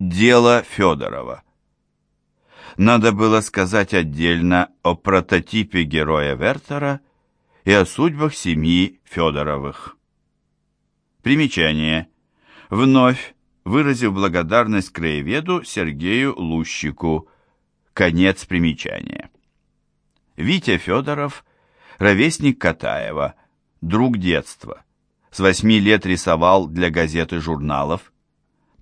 Дело Федорова. Надо было сказать отдельно о прототипе героя Вертера и о судьбах семьи Федоровых. Примечание. Вновь выразив благодарность краеведу Сергею Лущику. Конец примечания. Витя Федоров, ровесник Катаева, друг детства. С восьми лет рисовал для газет и журналов.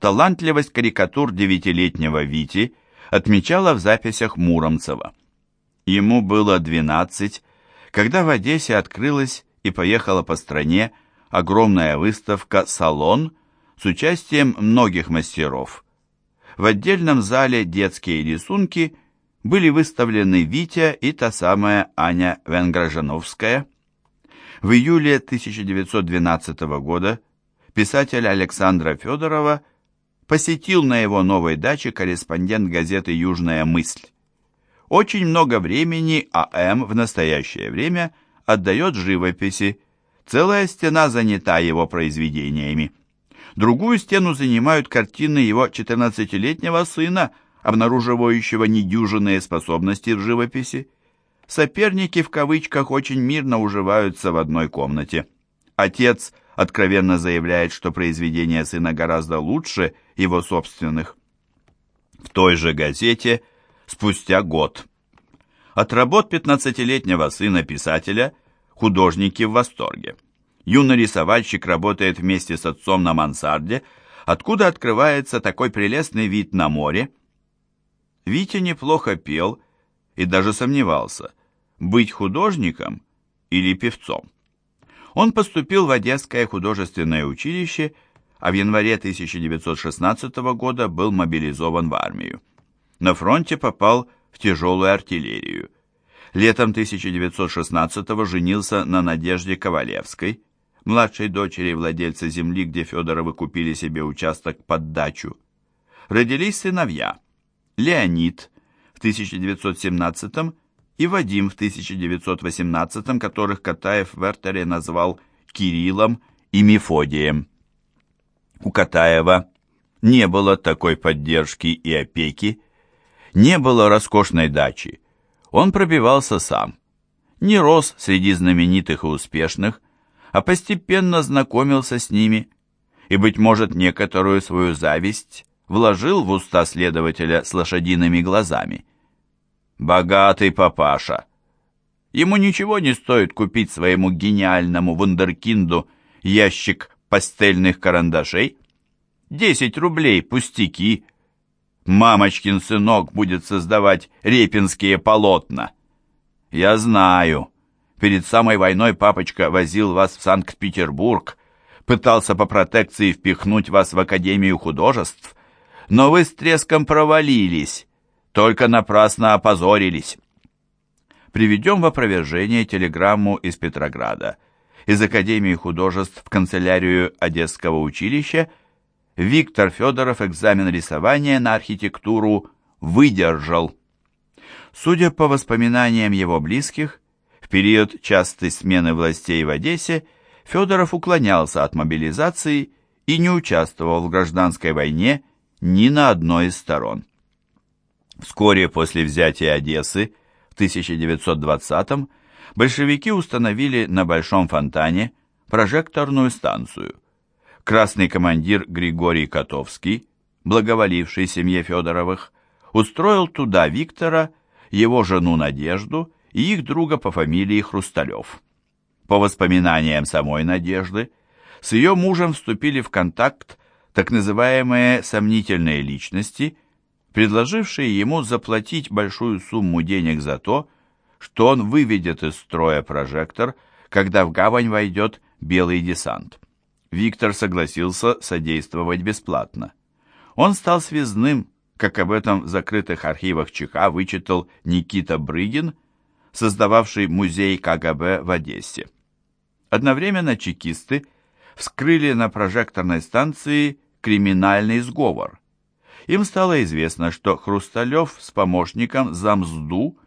Талантливость карикатур девятилетнего Вити отмечала в записях Муромцева. Ему было 12, когда в Одессе открылась и поехала по стране огромная выставка «Салон» с участием многих мастеров. В отдельном зале детские рисунки были выставлены Витя и та самая Аня Венгражановская. В июле 1912 года писатель Александра Федорова посетил на его новой даче корреспондент газеты «Южная мысль». Очень много времени А.М. в настоящее время отдает живописи, целая стена занята его произведениями. Другую стену занимают картины его 14-летнего сына, обнаруживающего недюжинные способности в живописи. Соперники в кавычках очень мирно уживаются в одной комнате. Отец откровенно заявляет, что произведения сына гораздо лучше его собственных. В той же газете спустя год. От работ 15-летнего сына писателя художники в восторге. Юный рисовальщик работает вместе с отцом на мансарде, откуда открывается такой прелестный вид на море. Витя неплохо пел и даже сомневался, быть художником или певцом. Он поступил в Одесское художественное училище, а в январе 1916 года был мобилизован в армию. На фронте попал в тяжелую артиллерию. Летом 1916 женился на Надежде Ковалевской, младшей дочери владельца земли, где Федоровы купили себе участок под дачу. Родились сыновья Леонид в 1917 и Вадим в 1918, которых Катаев в Эртере назвал Кириллом и Мефодием. У Катаева не было такой поддержки и опеки, не было роскошной дачи. Он пробивался сам. Не рос среди знаменитых и успешных, а постепенно знакомился с ними и, быть может, некоторую свою зависть вложил в уста следователя с лошадиными глазами. «Богатый папаша!» Ему ничего не стоит купить своему гениальному вундеркинду ящик пастельных карандашей. Десять рублей, пустяки. Мамочкин сынок будет создавать репинские полотна. Я знаю, Перед самой войной папочка возил вас в Санкт-Петербург, пытался по протекции впихнуть вас в Академию художеств, но вы с треском провалились, только напрасно опозорились. Приведем в опровержение телеграмму из Петрограда. Из Академии художеств в канцелярию Одесского училища Виктор Федоров экзамен рисования на архитектуру выдержал. Судя по воспоминаниям его близких, в период частой смены властей в Одессе Федоров уклонялся от мобилизации и не участвовал в гражданской войне ни на одной из сторон. Вскоре после взятия Одессы в 1920-м большевики установили на Большом фонтане прожекторную станцию. Красный командир Григорий Котовский, благоволивший семье Федоровых, устроил туда Виктора, его жену Надежду и их друга по фамилии Хрусталев. По воспоминаниям самой Надежды, с ее мужем вступили в контакт так называемые сомнительные личности, предложившие ему заплатить большую сумму денег за то, что он выведет из строя прожектор, когда в гавань войдет белый десант. Виктор согласился содействовать бесплатно. Он стал связным, как об этом в закрытых архивах ЧК вычитал Никита Брыгин – создававший музей КГБ в Одессе. Одновременно чекисты вскрыли на прожекторной станции криминальный сговор. Им стало известно, что Хрусталев с помощником за мзду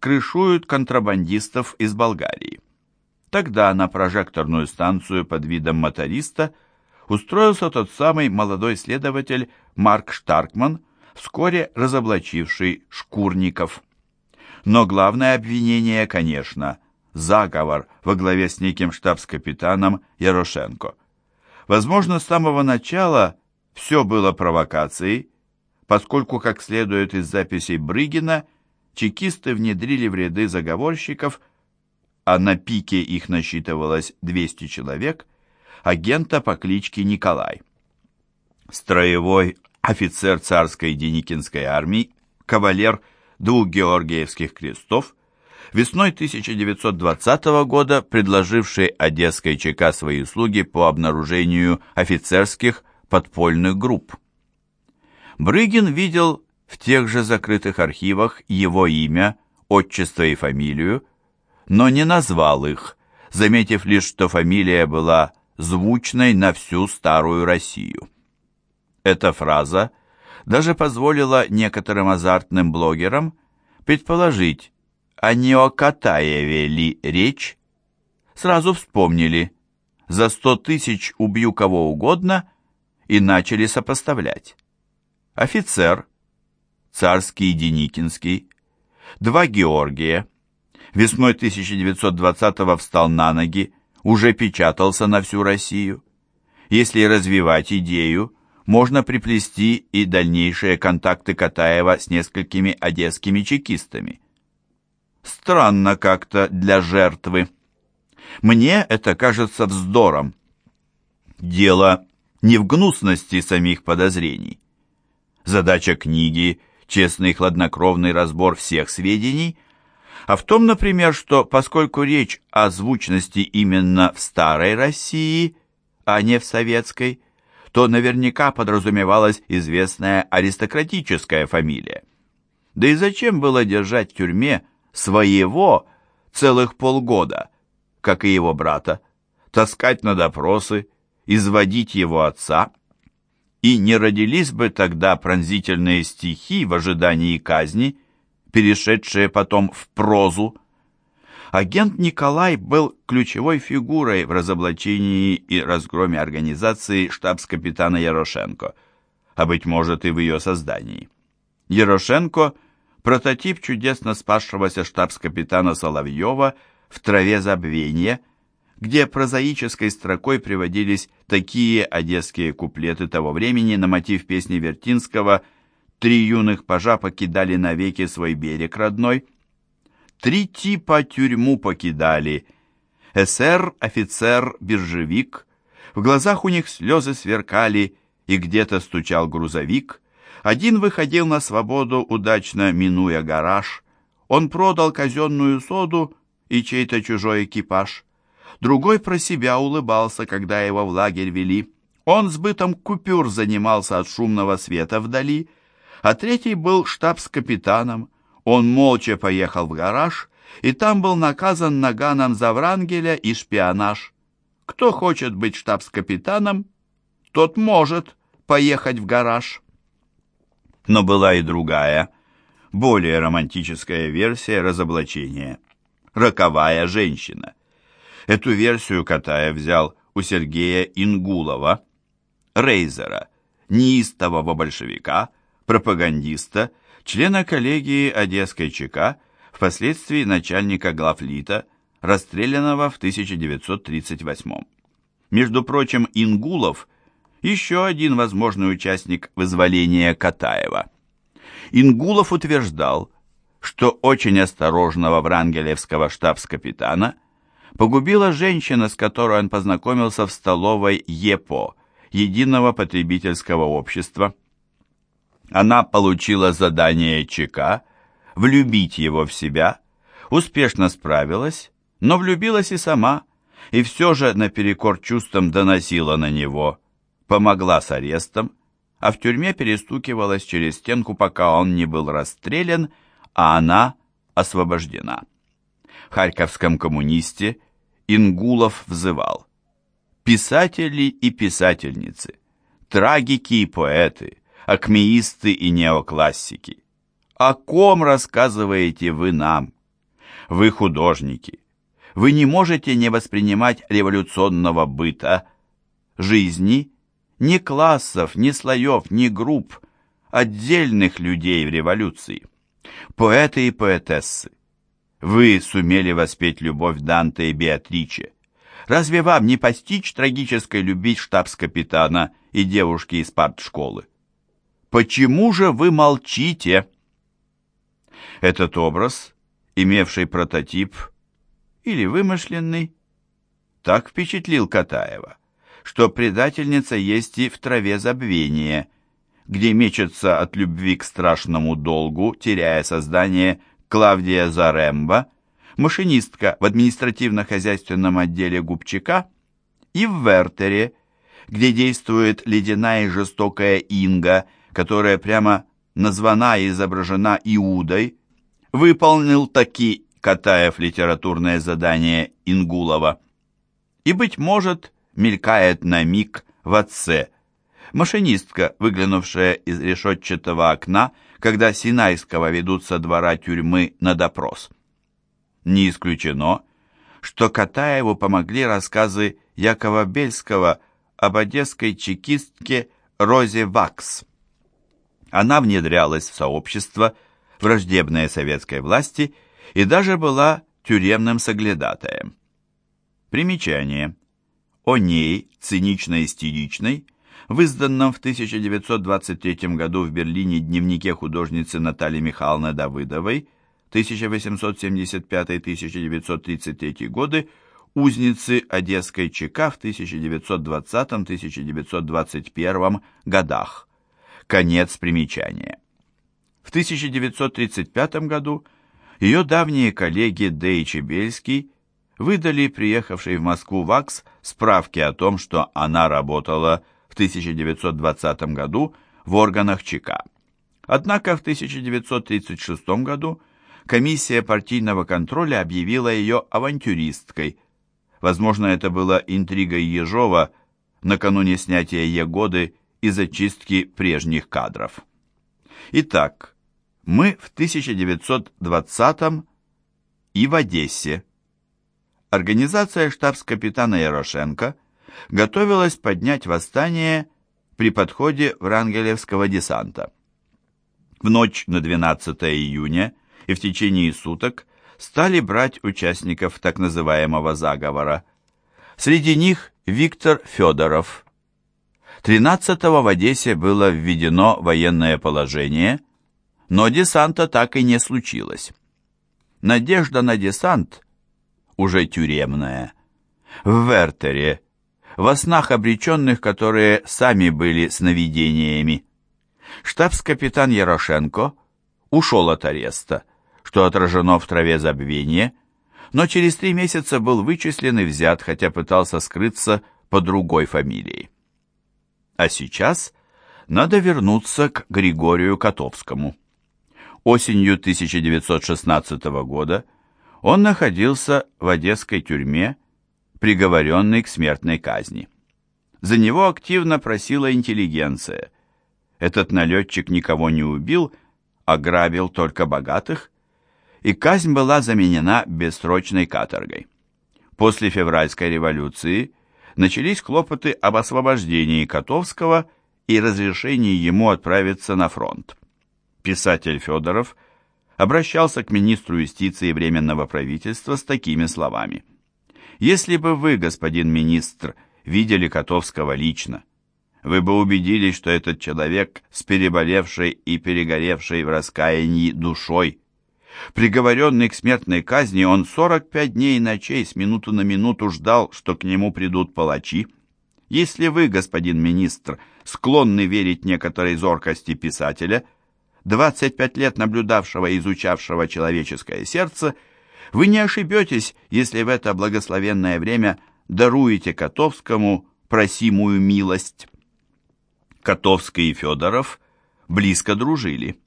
крышуют контрабандистов из Болгарии. Тогда на прожекторную станцию под видом моториста устроился тот самый молодой следователь Марк Штаркман, вскоре разоблачивший Шкурников. Но главное обвинение, конечно, заговор во главе с неким штабс-капитаном Ярошенко. Возможно, с самого начала все было провокацией, поскольку, как следует из записей Брыгина, чекисты внедрили в ряды заговорщиков, а на пике их насчитывалось 200 человек, агента по кличке Николай. Строевой офицер царской Деникинской армии, кавалер двух Георгиевских крестов, весной 1920 года предложивший Одесской ЧК свои услуги по обнаружению офицерских подпольных групп. Брыгин видел в тех же закрытых архивах его имя, отчество и фамилию, но не назвал их, заметив лишь, что фамилия была звучной на всю старую Россию. Эта фраза даже позволила некоторым азартным блогерам предположить, а не о Катаеве ли речь? Сразу вспомнили, за сто тысяч убью кого угодно и начали сопоставлять. Офицер, царский Деникинский, два Георгия, весной 1920-го встал на ноги, уже печатался на всю Россию. Если развивать идею, можно приплести и дальнейшие контакты Катаева с несколькими одесскими чекистами. Странно как-то для жертвы. Мне это кажется вздором. Дело не в гнусности самих подозрений. Задача книги – честный хладнокровный разбор всех сведений – а в том, например, что поскольку речь о звучности именно в старой России, а не в советской, то наверняка подразумевалась известная аристократическая фамилия. Да и зачем было держать в тюрьме своего целых полгода, как и его брата, таскать на допросы, изводить его отца? И не родились бы тогда пронзительные стихи в ожидании казни – перешедшее потом в прозу. Агент Николай был ключевой фигурой в разоблачении и разгроме организации штабс-капитана Ярошенко, а быть может и в ее создании. Ярошенко – прототип чудесно спасшегося штабс-капитана Соловьева в «Траве забвения», где прозаической строкой приводились такие одесские куплеты того времени на мотив песни Вертинского – Три юных пажа покидали навеки свой берег родной. Три типа тюрьму покидали. СР, офицер, биржевик. В глазах у них слезы сверкали, и где-то стучал грузовик. Один выходил на свободу, удачно минуя гараж. Он продал казенную соду и чей-то чужой экипаж. Другой про себя улыбался, когда его в лагерь вели. Он с бытом купюр занимался от шумного света вдали, а третий был штабс-капитаном. Он молча поехал в гараж, и там был наказан наганом за Врангеля и шпионаж. Кто хочет быть штабс-капитаном, тот может поехать в гараж. Но была и другая, более романтическая версия разоблачения. Роковая женщина. Эту версию Катаев взял у Сергея Ингулова, Рейзера, неистового большевика, пропагандиста, члена коллегии Одесской ЧК, впоследствии начальника главлита, расстрелянного в 1938 Между прочим, Ингулов – еще один возможный участник вызволения Катаева. Ингулов утверждал, что очень осторожного врангелевского штабс-капитана погубила женщина, с которой он познакомился в столовой ЕПО, Единого потребительского общества. Она получила задание ЧК влюбить его в себя, успешно справилась, но влюбилась и сама, и все же наперекор чувствам доносила на него, помогла с арестом, а в тюрьме перестукивалась через стенку, пока он не был расстрелян, а она освобождена. В харьковском коммунисте Ингулов взывал «Писатели и писательницы, трагики и поэты, акмеисты и неоклассики. О ком рассказываете вы нам? Вы художники. Вы не можете не воспринимать революционного быта, жизни ни классов, ни слоев, ни групп, отдельных людей в революции. Поэты и поэтессы, вы сумели воспеть любовь Данте и Беатриче. Разве вам не постичь трагической любви штабс-капитана и девушки из партшколы? Почему же вы молчите? Этот образ, имевший прототип или вымышленный, так впечатлил Катаева, что предательница есть и в траве забвения, где мечется от любви к страшному долгу, теряя создание Клавдия Заремба, машинистка в административно-хозяйственном отделе Губчака, и в Вертере, где действует ледяная и жестокая Инга, которая прямо названа и изображена Иудой, выполнил таки Катаев литературное задание Ингулова. И, быть может, мелькает на миг в отце. Машинистка, выглянувшая из решетчатого окна, когда Синайского ведут со двора тюрьмы на допрос. Не исключено, что Катаеву помогли рассказы Якова Бельского об одесской чекистке Розе Вакс. Она внедрялась в сообщество, враждебное советской власти, и даже была тюремным соглядатаем. Примечание. О ней, цинично-истеричной, в изданном в 1923 году в Берлине дневнике художницы Натальи Михайловны Давыдовой 1875-1933 годы узницы Одесской ЧК в 1920-1921 годах. Конец примечания. В 1935 году ее давние коллеги Дэй Чебельский выдали приехавшей в Москву ВАКС справки о том, что она работала 1920 году в органах ЧК. Однако в 1936 году комиссия партийного контроля объявила ее авантюристкой. Возможно, это было интригой Ежова накануне снятия Егоды и зачистки прежних кадров. Итак, мы в 1920 и в Одессе. Организация штабс-капитана Ярошенко готовилась поднять восстание при подходе Врангелевского десанта. В ночь на 12 июня и в течение суток стали брать участников так называемого заговора. Среди них Виктор Федоров. 13-го в Одессе было введено военное положение, но десанта так и не случилось. Надежда на десант, уже тюремная, в Вертере, во снах обреченных, которые сами были сновидениями. Штабс-капитан Ярошенко ушел от ареста, что отражено в траве забвения, но через три месяца был вычислен и взят, хотя пытался скрыться по другой фамилии. А сейчас надо вернуться к Григорию Котовскому. Осенью 1916 года он находился в одесской тюрьме, приговоренный к смертной казни. За него активно просила интеллигенция. Этот налетчик никого не убил, а грабил только богатых, и казнь была заменена бессрочной каторгой. После февральской революции начались хлопоты об освобождении Котовского и разрешении ему отправиться на фронт писатель Федоров обращался к министру юстиции Временного правительства с такими словами. «Если бы вы, господин министр, видели Котовского лично, вы бы убедились, что этот человек с переболевшей и перегоревшей в раскаянии душой. Приговоренный к смертной казни, он 45 дней и ночей с минуты на минуту ждал, что к нему придут палачи. Если вы, господин министр, склонны верить некоторой зоркости писателя – 25 лет наблюдавшего и изучавшего человеческое сердце, вы не ошибетесь, если в это благословенное время даруете Котовскому просимую милость. Котовский и Федоров близко дружили.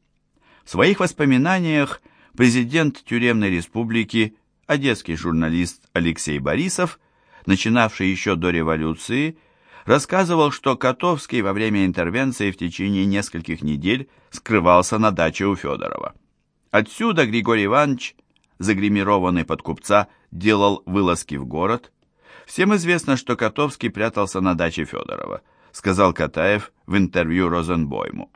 В своих воспоминаниях президент тюремной республики, одесский журналист Алексей Борисов, начинавший еще до революции, рассказывал, что Котовский во время интервенции в течение нескольких недель скрывался на даче у Федорова. Отсюда Григорий Иванович, загримированный под купца, делал вылазки в город. Всем известно, что Котовский прятался на даче Федорова. сказал Катаев в интервью Розенбойму.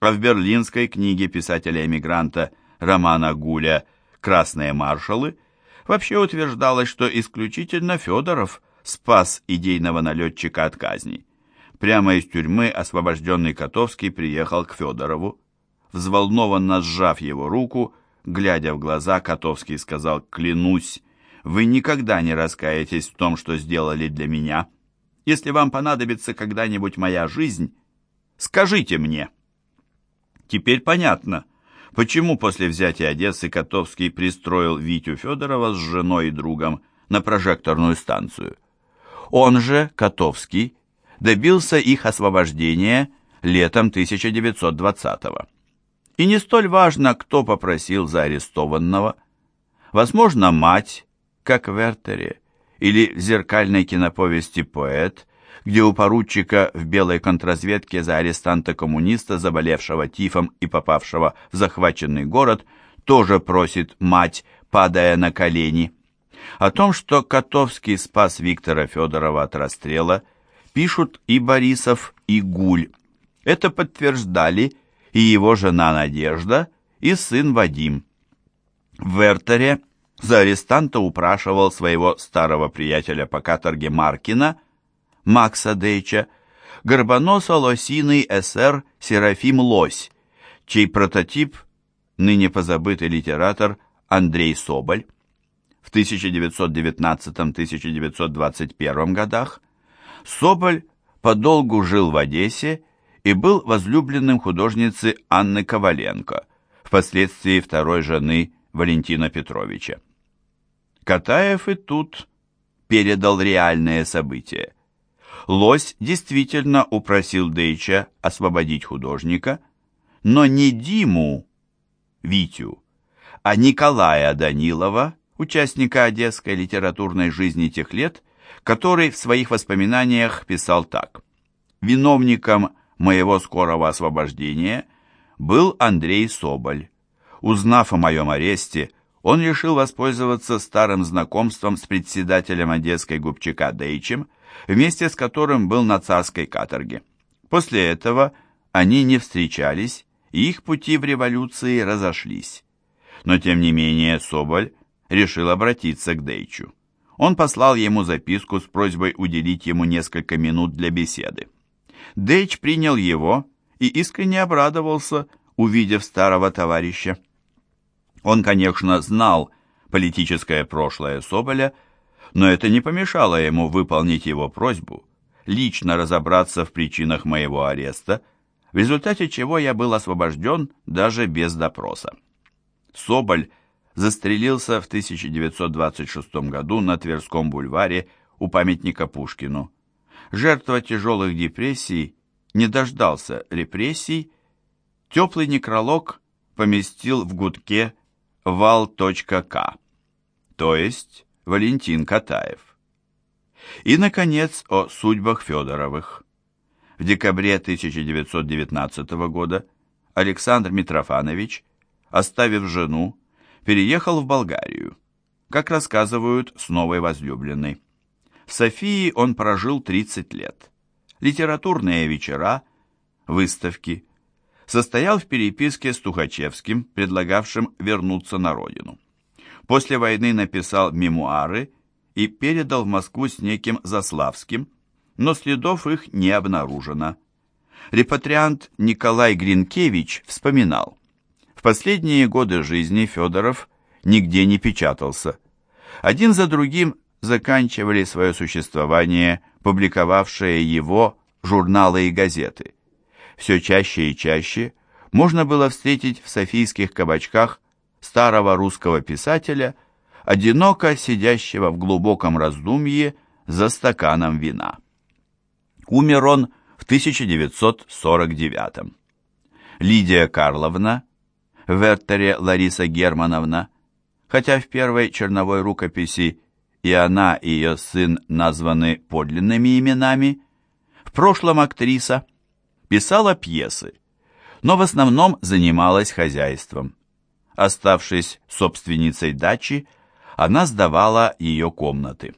А в берлинской книге писателя-эмигранта Романа Гуля «Красные маршалы» вообще утверждалось, что исключительно Федоров спас идейного налетчика от казни. Прямо из тюрьмы освобожденный Котовский приехал к Федорову. Взволнованно сжав его руку, глядя в глаза, Котовский сказал «Клянусь, вы никогда не раскаетесь в том, что сделали для меня. Если вам понадобится когда-нибудь моя жизнь, скажите мне». Теперь понятно, почему после взятия Одессы Котовский пристроил Витю Федорова с женой и другом на прожекторную станцию. Он же, Котовский, добился их освобождения летом 1920-го. И не столь важно, кто попросил за арестованного. Возможно, мать, как в Эртере, или в зеркальной киноповести «Поэт», где у поручика в белой контрразведке за арестанта-коммуниста, заболевшего тифом и попавшего в захваченный город, тоже просит мать, падая на колени. О том, что Котовский спас Виктора Федорова от расстрела, пишут и Борисов, и Гуль. Это подтверждали и его жена Надежда, и сын Вадим. В Вертере за арестанта упрашивал своего старого приятеля по каторге Маркина, Макса Дейча, горбоносо-лосиный эсер Серафим Лось, чей прототип ныне позабытый литератор Андрей Соболь. В 1919-1921 годах Соболь подолгу жил в Одессе и был возлюбленным художницы Анны Коваленко, впоследствии второй жены Валентина Петровича. Катаев и тут передал реальные события. Лось действительно упросил Дейча освободить художника, но не Диму, Витю, а Николая Данилова, участника одесской литературной жизни тех лет, который в своих воспоминаниях писал так. «Виновником моего скорого освобождения был Андрей Соболь. Узнав о моем аресте, он решил воспользоваться старым знакомством с председателем Одесской губчака Дейчем, вместе с которым был на царской каторге. После этого они не встречались, и их пути в революции разошлись. Но тем не менее Соболь решил обратиться к Дейчу. Он послал ему записку с просьбой уделить ему несколько минут для беседы. Дейч принял его и искренне обрадовался, увидев старого товарища. Он, конечно, знал политическое прошлое Соболя, но это не помешало ему выполнить его просьбу, лично разобраться в причинах моего ареста, в результате чего я был освобожден даже без допроса. Соболь застрелился в 1926 году на Тверском бульваре у памятника Пушкину. Жертва тяжелых депрессий не дождался репрессий, теплый некролог поместил в гудке вал.к, то есть Валентин Катаев. И, наконец, о судьбах Федоровых. В декабре 1919 года Александр Митрофанович, оставив жену, переехал в Болгарию, как рассказывают с новой возлюбленной. В Софии он прожил 30 лет. Литературные вечера, выставки, состоял в переписке с Тухачевским, предлагавшим вернуться на родину. После войны написал мемуары и передал в Москву с неким Заславским, но следов их не обнаружено. Репатриант Николай Гринкевич вспоминал, в последние годы жизни Федоров нигде не печатался. Один за другим заканчивали свое существование публиковавшие его журналы и газеты все чаще и чаще можно было встретить в софийских кабачках старого русского писателя, одиноко сидящего в глубоком раздумье за стаканом вина. Умер он в 1949 Лидия Карловна, Вертере Лариса Германовна, хотя в первой черновой рукописи и она, и ее сын названы подлинными именами, в прошлом актриса – писала пьесы, но в основном занималась хозяйством. Оставшись собственницей дачи, она сдавала ее комнаты.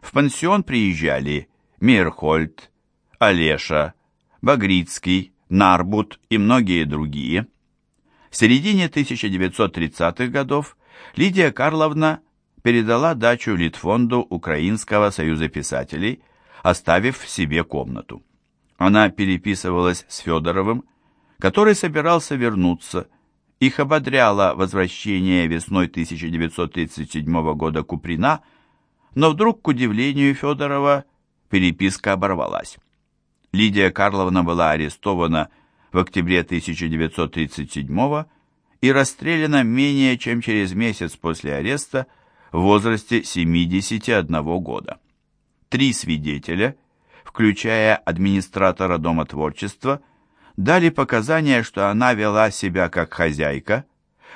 В пансион приезжали Мейерхольд, Олеша, Багрицкий, Нарбут и многие другие. В середине 1930-х годов Лидия Карловна передала дачу Литфонду Украинского союза писателей, оставив себе комнату. Она переписывалась с Федоровым, который собирался вернуться. Их ободряло возвращение весной 1937 года Куприна, но вдруг, к удивлению Федорова, переписка оборвалась. Лидия Карловна была арестована в октябре 1937 и расстреляна менее чем через месяц после ареста в возрасте 71 года. Три свидетеля, включая администратора Дома творчества, дали показания, что она вела себя как хозяйка,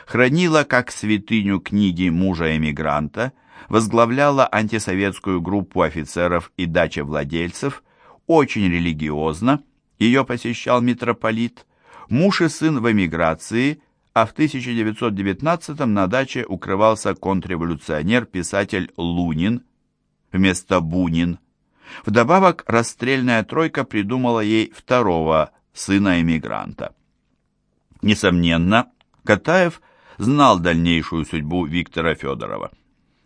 хранила как святыню книги мужа-эмигранта, возглавляла антисоветскую группу офицеров и дачевладельцев, очень религиозно, ее посещал митрополит, муж и сын в эмиграции, а в 1919 на даче укрывался контрреволюционер-писатель Лунин вместо Бунин. Вдобавок расстрельная тройка придумала ей второго сына-эмигранта. Несомненно, Катаев знал дальнейшую судьбу Виктора Федорова.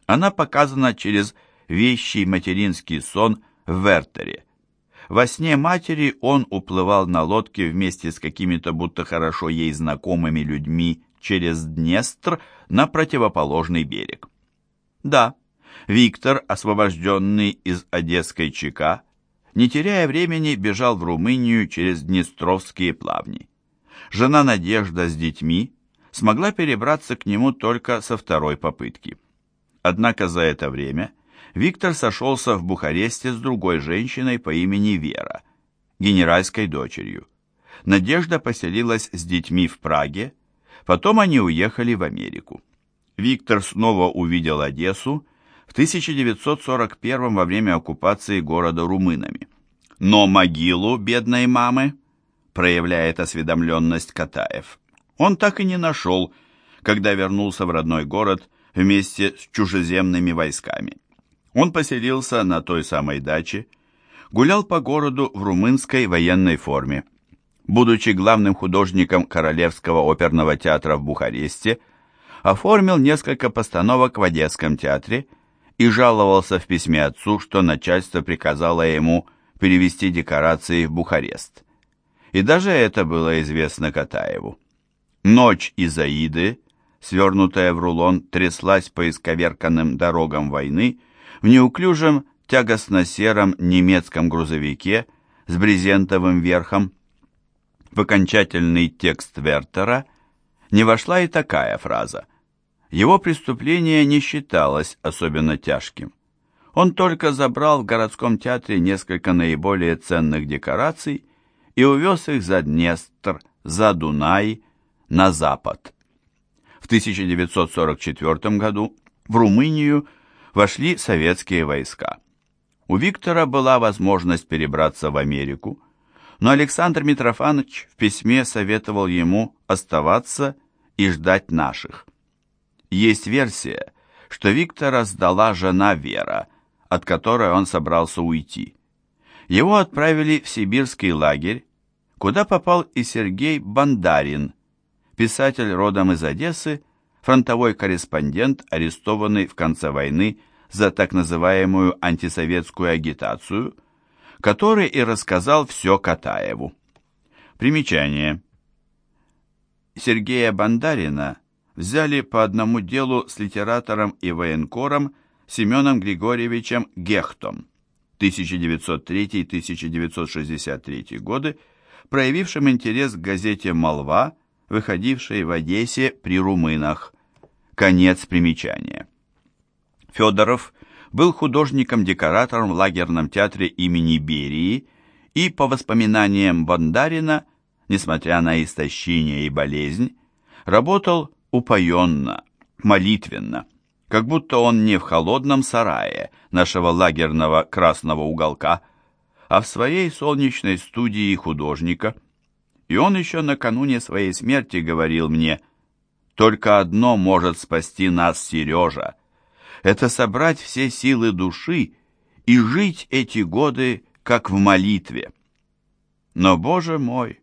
Она показана через вещий материнский сон в Вертере. Во сне матери он уплывал на лодке вместе с какими-то будто хорошо ей знакомыми людьми через Днестр на противоположный берег. Да, Виктор, освобожденный из Одесской ЧК, не теряя времени, бежал в Румынию через Днестровские плавни. Жена Надежда с детьми смогла перебраться к нему только со второй попытки. Однако за это время Виктор сошелся в Бухаресте с другой женщиной по имени Вера, генеральской дочерью. Надежда поселилась с детьми в Праге, потом они уехали в Америку. Виктор снова увидел Одессу в 1941 во время оккупации города румынами. Но могилу бедной мамы, проявляет осведомленность Катаев, он так и не нашел, когда вернулся в родной город вместе с чужеземными войсками. Он поселился на той самой даче, гулял по городу в румынской военной форме. Будучи главным художником Королевского оперного театра в Бухаресте, оформил несколько постановок в Одесском театре и жаловался в письме отцу, что начальство приказало ему перевести декорации в Бухарест. И даже это было известно Катаеву. Ночь Изаиды, свернутая в рулон, тряслась по исковерканным дорогам войны в неуклюжем тягостно-сером немецком грузовике с брезентовым верхом. В окончательный текст Вертера не вошла и такая фраза. Его преступление не считалось особенно тяжким. Он только забрал в городском театре несколько наиболее ценных декораций и увез их за Днестр, за Дунай, на запад. В 1944 году в Румынию вошли советские войска. У Виктора была возможность перебраться в Америку, но Александр Митрофанович в письме советовал ему оставаться и ждать наших. Есть версия, что Виктора сдала жена Вера, от которой он собрался уйти. Его отправили в сибирский лагерь, куда попал и Сергей Бандарин, писатель родом из Одессы, фронтовой корреспондент, арестованный в конце войны за так называемую антисоветскую агитацию, который и рассказал все Катаеву. Примечание. Сергея Бандарина взяли по одному делу с литератором и военкором Семеном Григорьевичем Гехтом 1903-1963 годы, проявившим интерес к газете «Молва», выходившей в Одессе при румынах. Конец примечания. Федоров был художником-декоратором в лагерном театре имени Берии и, по воспоминаниям Бондарина, несмотря на истощение и болезнь, работал упоенно, молитвенно, как будто он не в холодном сарае нашего лагерного красного уголка, а в своей солнечной студии художника. И он еще накануне своей смерти говорил мне, «Только одно может спасти нас, Сережа, это собрать все силы души и жить эти годы, как в молитве». Но, боже мой,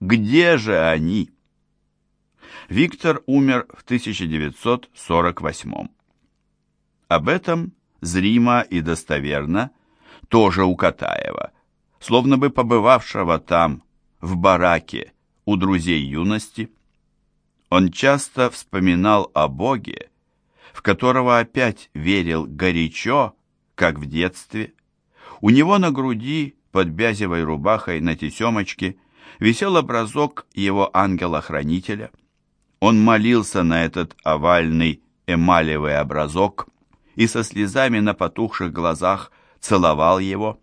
где же они? Виктор умер в 1948 Об этом зримо и достоверно тоже у Катаева, словно бы побывавшего там, в бараке, у друзей юности. Он часто вспоминал о Боге, в которого опять верил горячо, как в детстве. У него на груди, под бязевой рубахой на тесемочке, висел образок его ангела-хранителя. Он молился на этот овальный эмалевый образок и со слезами на потухших глазах целовал его.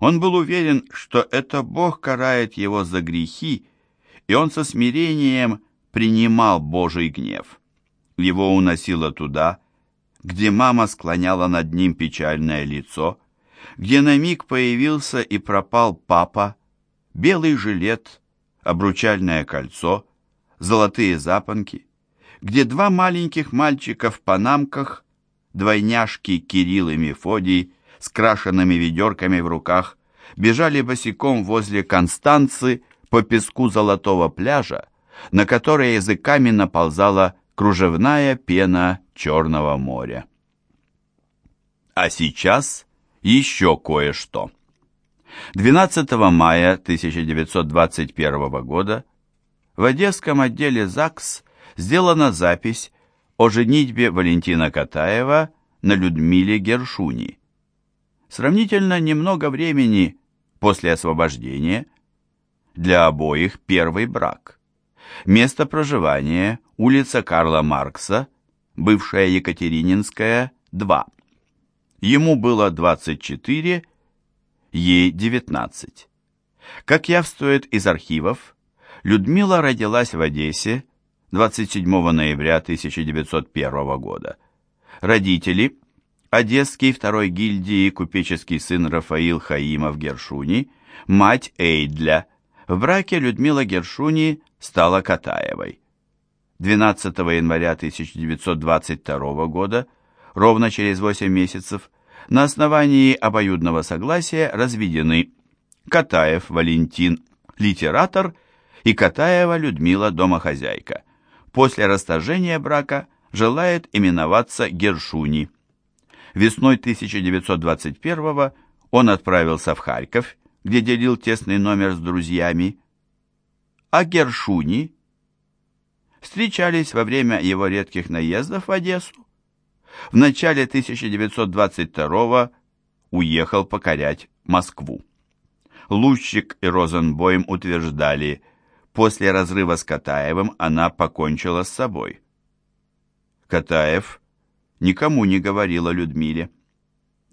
Он был уверен, что это Бог карает его за грехи, и он со смирением принимал Божий гнев. Его уносило туда, где мама склоняла над ним печальное лицо, где на миг появился и пропал папа, белый жилет, обручальное кольцо, золотые запонки, где два маленьких мальчика в панамках, двойняшки Кирилл и Мефодий, с крашенными ведерками в руках, бежали босиком возле Констанцы по песку золотого пляжа, на который языками наползала кружевная пена Черного моря. А сейчас еще кое-что. 12 мая 1921 года в Одесском отделе ЗАГС сделана запись о женитьбе Валентина Катаева на Людмиле Гершуни. Сравнительно немного времени после освобождения для обоих первый брак. Место проживания – улица Карла Маркса, бывшая Екатерининская, 2. Ему было 24, ей 19. Как явствует из архивов, Людмила родилась в Одессе 27 ноября 1901 года. Родители – Одесский второй гильдии купеческий сын Рафаил Хаимов Гершуни, мать Эйдля. В браке Людмила Гершуни стала Катаевой. 12 января 1922 года, ровно через 8 месяцев, на основании обоюдного согласия разведены Катаев Валентин, литератор, и Катаева Людмила, домохозяйка. После расторжения брака желает именоваться Гершуни. Весной 1921 он отправился в Харьков, где делил тесный номер с друзьями. А Гершуни встречались во время его редких наездов в Одессу. В начале 1922 уехал покорять Москву. Лущик и Розенбойм утверждали, после разрыва с Катаевым она покончила с собой. Катаев никому не говорил о Людмиле.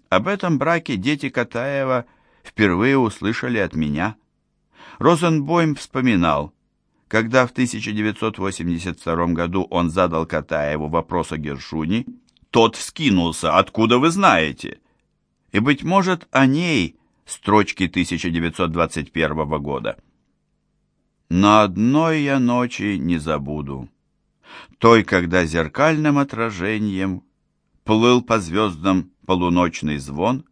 Об этом браке дети Катаева впервые услышали от меня. Розенбойм вспоминал, когда в 1982 году он задал Катаеву вопрос о Гершуни, тот вскинулся «Откуда вы знаете?» И, быть может, о ней строчки 1921 года. «На одной я ночи не забуду, той, когда зеркальным отражением плыл по звездам полуночный звон,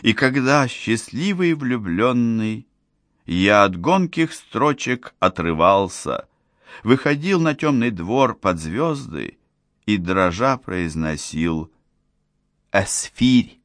и когда счастливый влюбленный я от гонких строчек отрывался, выходил на темный двор под звезды и, дрожа, произносил «Эсфирь».